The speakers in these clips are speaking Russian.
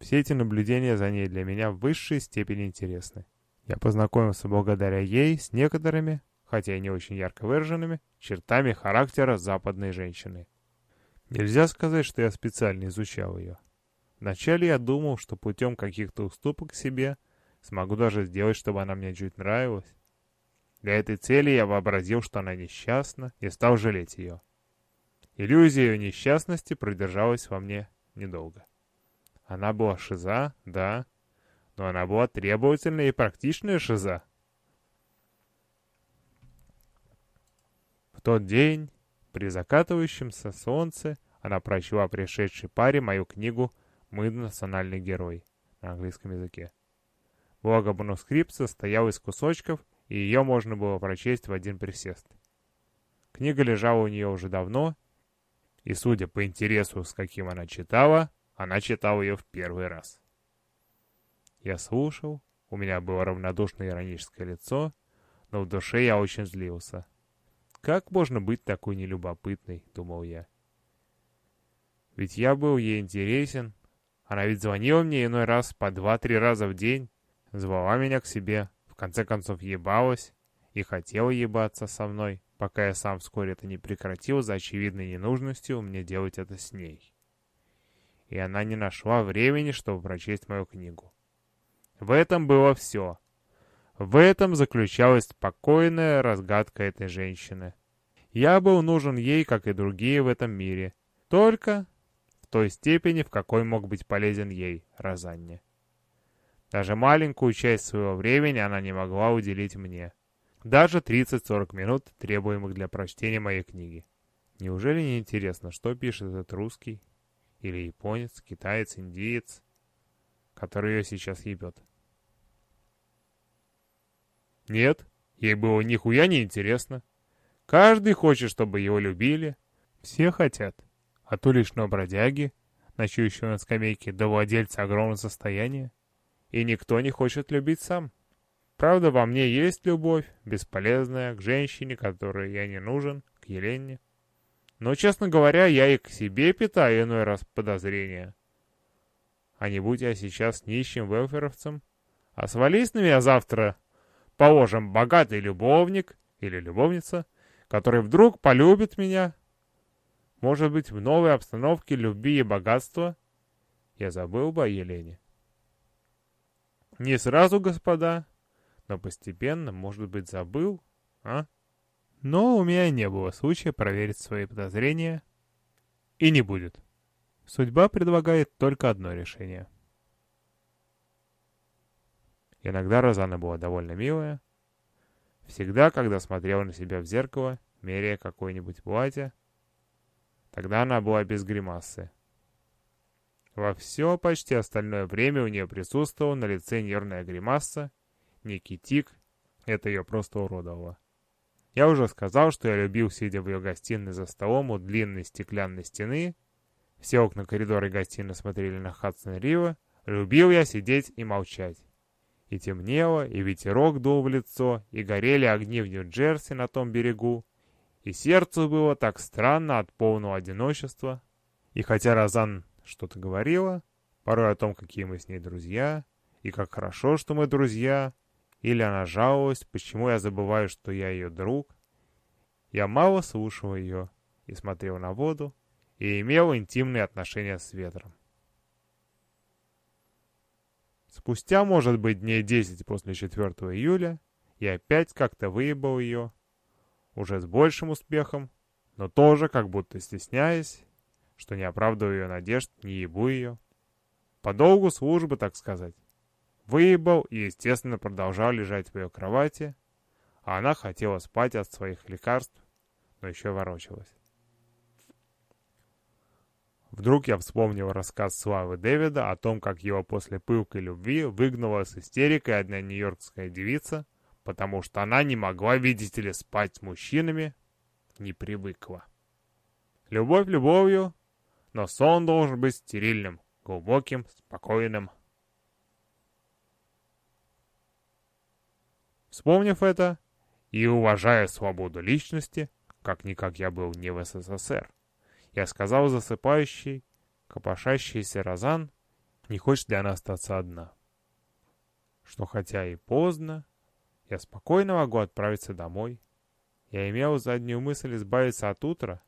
Все эти наблюдения за ней для меня в высшей степени интересны. Я познакомился благодаря ей с некоторыми, хотя и не очень ярко выраженными, чертами характера западной женщины. Нельзя сказать, что я специально изучал ее. Вначале я думал, что путем каких-то уступок себе смогу даже сделать, чтобы она мне чуть нравилась. Для этой цели я вообразил, что она несчастна, и стал жалеть ее. Иллюзия ее несчастности продержалась во мне недолго. Она была шиза, да, но она была требовательная и практичная шиза. В тот день, при закатывающемся солнце, она прочла пришедшей паре мою книгу «Мы национальный герой» на английском языке. Благо манускрипт состоял из кусочков, и ее можно было прочесть в один присест. Книга лежала у нее уже давно, и, судя по интересу, с каким она читала, она читала ее в первый раз. Я слушал, у меня было равнодушное ироническое лицо, но в душе я очень злился. Как можно быть такой нелюбопытной, думал я. Ведь я был ей интересен. Она ведь звонила мне иной раз по два-три раза в день, звала меня к себе, в конце концов ебалась и хотела ебаться со мной, пока я сам вскоре это не прекратил за очевидной ненужностью мне делать это с ней. И она не нашла времени, чтобы прочесть мою книгу. В этом было все. В этом заключалась спокойная разгадка этой женщины. Я был нужен ей, как и другие в этом мире, только в той степени, в какой мог быть полезен ей, Розанне. Даже маленькую часть своего времени она не могла уделить мне. Даже 30-40 минут, требуемых для прочтения моей книги. Неужели не интересно, что пишет этот русский? Или японец, китаец, индиец, который ее сейчас ебет? Нет, ей было нихуя не интересно. Каждый хочет, чтобы его любили. Все хотят. А то лишь бродяги, ночующего на скамейке, до владельца огромного состояния. И никто не хочет любить сам. Правда, во мне есть любовь, бесполезная, к женщине, которой я не нужен, к Елене. Но, честно говоря, я и к себе питаю иной раз подозрения. А не будь я сейчас нищим велферовцем, а свались на меня завтра Положим, богатый любовник или любовница, который вдруг полюбит меня. Может быть, в новой обстановке любви и богатства я забыл бы о Елене. Не сразу, господа, но постепенно, может быть, забыл, а? Но у меня не было случая проверить свои подозрения. И не будет. Судьба предлагает только одно решение — Иногда Розана была довольно милая. Всегда, когда смотрела на себя в зеркало, меряя какое-нибудь платье, тогда она была без гримасы. Во все почти остальное время у нее присутствовала на лице нервная гримаса, некий тик, это ее просто уродовало. Я уже сказал, что я любил, сидя в ее гостиной за столом у длинной стеклянной стены, все окна коридора и гостиной смотрели на Хадсон Рива, любил я сидеть и молчать. И темнело, и ветерок дул в лицо, и горели огни в Нью-Джерси на том берегу. И сердцу было так странно от полного одиночества. И хотя Розан что-то говорила, порой о том, какие мы с ней друзья, и как хорошо, что мы друзья, или она жаловалась, почему я забываю, что я ее друг, я мало слушал ее и смотрел на воду, и имел интимные отношения с ветром. Спустя, может быть, дней 10 после 4 июля, я опять как-то выебал ее, уже с большим успехом, но тоже как будто стесняясь, что не оправдываю ее надежд, не ебу ее. По долгу службы, так сказать. Выебал и, естественно, продолжал лежать в ее кровати, а она хотела спать от своих лекарств, но еще ворочалась. Вдруг я вспомнил рассказ Славы Дэвида о том, как его после пылкой любви выгнала с истерикой одна нью-йоркская девица, потому что она не могла, видите ли, спать с мужчинами, не привыкла. Любовь любовью, но сон должен быть стерильным, глубоким, спокойным. Вспомнив это и уважая свободу личности, как-никак я был не в СССР, я сказал засыпающий, копошащийся Розан, не хочет ли она остаться одна. Что хотя и поздно, я спокойно могу отправиться домой. Я имел заднюю мысль избавиться от утра,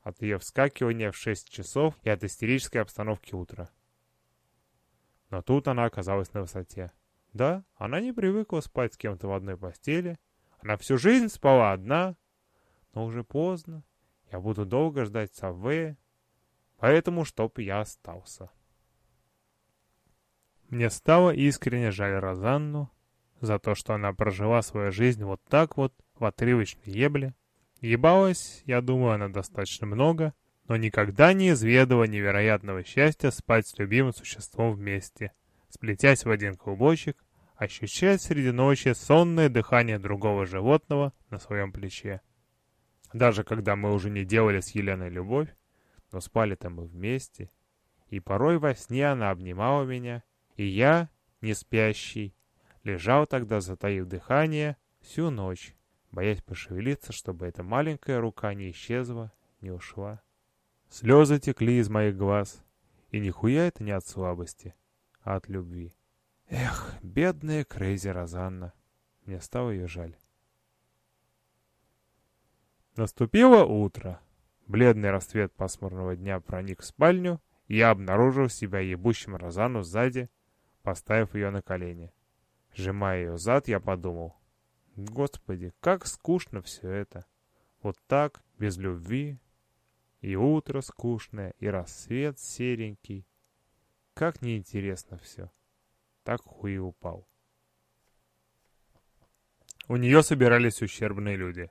от ее вскакивания в шесть часов и от истерической обстановки утра. Но тут она оказалась на высоте. Да, она не привыкла спать с кем-то в одной постели. Она всю жизнь спала одна. Но уже поздно. Я буду долго ждать Саввея. Поэтому, чтоб я остался. Мне стало искренне жаль Розанну за то, что она прожила свою жизнь вот так вот, в отрывочной ебле. Ебалась, я думаю, она достаточно много, но никогда не изведала невероятного счастья спать с любимым существом вместе, сплетясь в один клубочек, ощущать среди ночи сонное дыхание другого животного на своем плече. Даже когда мы уже не делали с Еленой любовь, но спали-то мы вместе, и порой во сне она обнимала меня, и я, не спящий, лежал тогда, затаив дыхание, всю ночь, боясь пошевелиться, чтобы эта маленькая рука не исчезла, не ушла. Слезы текли из моих глаз, и нихуя это не от слабости, от любви. Эх, бедная Крейзи Розанна. Мне стало ее жаль. Наступило утро. Бледный рассвет пасмурного дня проник в спальню, и я обнаружил себя ебущим Розану сзади, поставив ее на колени. Сжимая ее зад, я подумал, Господи, как скучно все это. Вот так, без любви. И утро скучное, и рассвет серенький. Как неинтересно все. Так хуй упал. У нее собирались ущербные люди.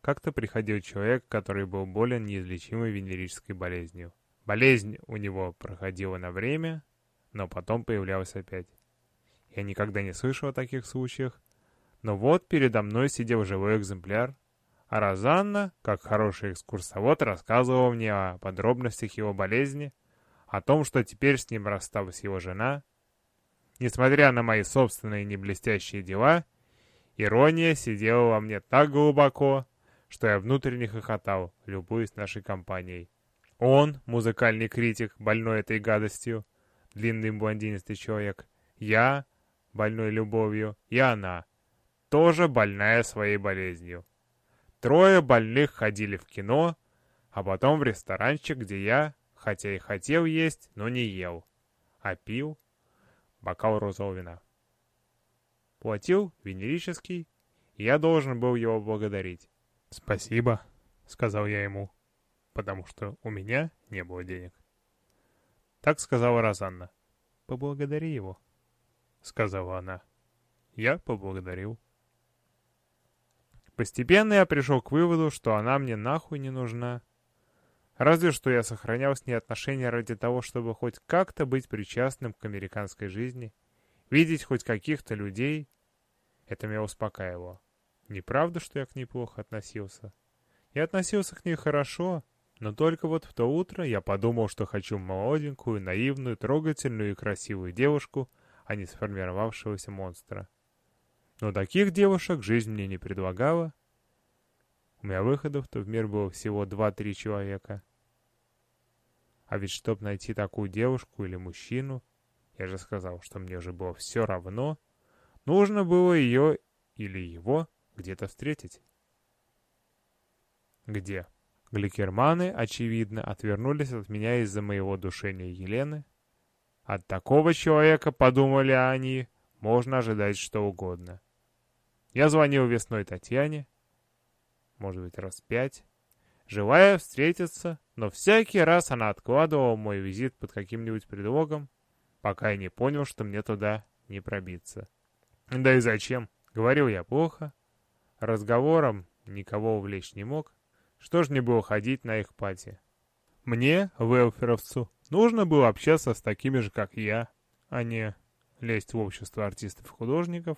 Как-то приходил человек, который был болен неизлечимой венерической болезнью. Болезнь у него проходила на время, но потом появлялась опять. Я никогда не слышал о таких случаях, но вот передо мной сидел живой экземпляр, а Розанна, как хороший экскурсовод, рассказывала мне о подробностях его болезни, о том, что теперь с ним рассталась его жена. Несмотря на мои собственные неблестящие дела, ирония сидела во мне так глубоко, что я внутренне хохотал, любуясь нашей компанией. Он, музыкальный критик, больной этой гадостью, длинный блондинистый человек, я, больной любовью, и она, тоже больная своей болезнью. Трое больных ходили в кино, а потом в ресторанчик, где я, хотя и хотел есть, но не ел, а пил бокал розового вина. Платил венерический, я должен был его благодарить. «Спасибо», — сказал я ему, потому что у меня не было денег. Так сказала Розанна. «Поблагодари его», — сказала она. Я поблагодарил. Постепенно я пришел к выводу, что она мне нахуй не нужна. Разве что я сохранял с ней отношения ради того, чтобы хоть как-то быть причастным к американской жизни, видеть хоть каких-то людей. Это меня успокаивало. Неправда, что я к ней плохо относился. Я относился к ней хорошо, но только вот в то утро я подумал, что хочу молоденькую, наивную, трогательную и красивую девушку, а не сформировавшегося монстра. Но таких девушек жизнь мне не предлагала. У меня выходов-то в мир было всего два-три человека. А ведь чтоб найти такую девушку или мужчину, я же сказал, что мне уже было все равно, нужно было ее или его где-то встретить. Где? Гликерманы, очевидно, отвернулись от меня из-за моего душения Елены. От такого человека, подумали они, можно ожидать что угодно. Я звонил весной Татьяне, может быть, раз пять, желая встретиться, но всякий раз она откладывала мой визит под каким-нибудь предлогом, пока я не понял, что мне туда не пробиться. Да и зачем? Говорил я плохо, разговором никого увлечь не мог, что ж мне было ходить на их пати. Мне, велферовцу, нужно было общаться с такими же, как я, а не лезть в общество артистов и художников,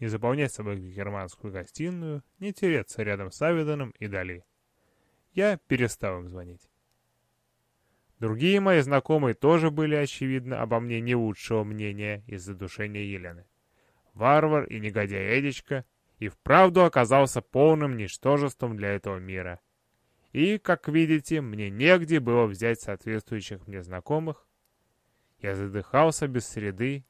не заполнять собой германскую гостиную, не тереться рядом с Авиданом и Дали. Я перестал им звонить. Другие мои знакомые тоже были, очевидно, обо мне не лучшего мнения из-за душения Елены. Варвар и негодяй Эдичка и вправду оказался полным ничтожеством для этого мира. И, как видите, мне негде было взять соответствующих мне знакомых. Я задыхался без среды,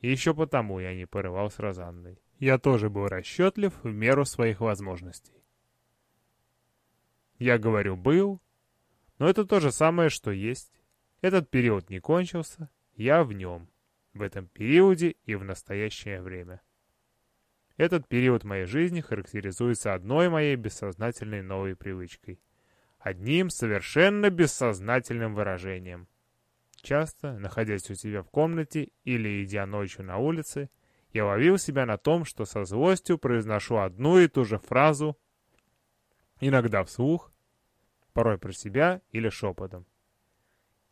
и еще потому я не порывал с Розанной. Я тоже был расчетлив в меру своих возможностей. Я говорю «был», но это то же самое, что есть. Этот период не кончился, я в нем, в этом периоде и в настоящее время. Этот период моей жизни характеризуется одной моей бессознательной новой привычкой. Одним совершенно бессознательным выражением. Часто, находясь у себя в комнате или идя ночью на улице, я ловил себя на том, что со злостью произношу одну и ту же фразу, иногда вслух, порой про себя или шепотом.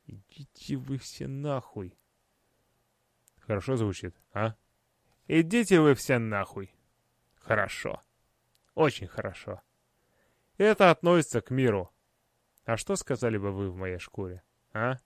«Идите вы все нахуй!» Хорошо звучит, а? «Идите вы все нахуй!» Хорошо. Очень хорошо. Это относится к миру. А что сказали бы вы в моей шкуре, а?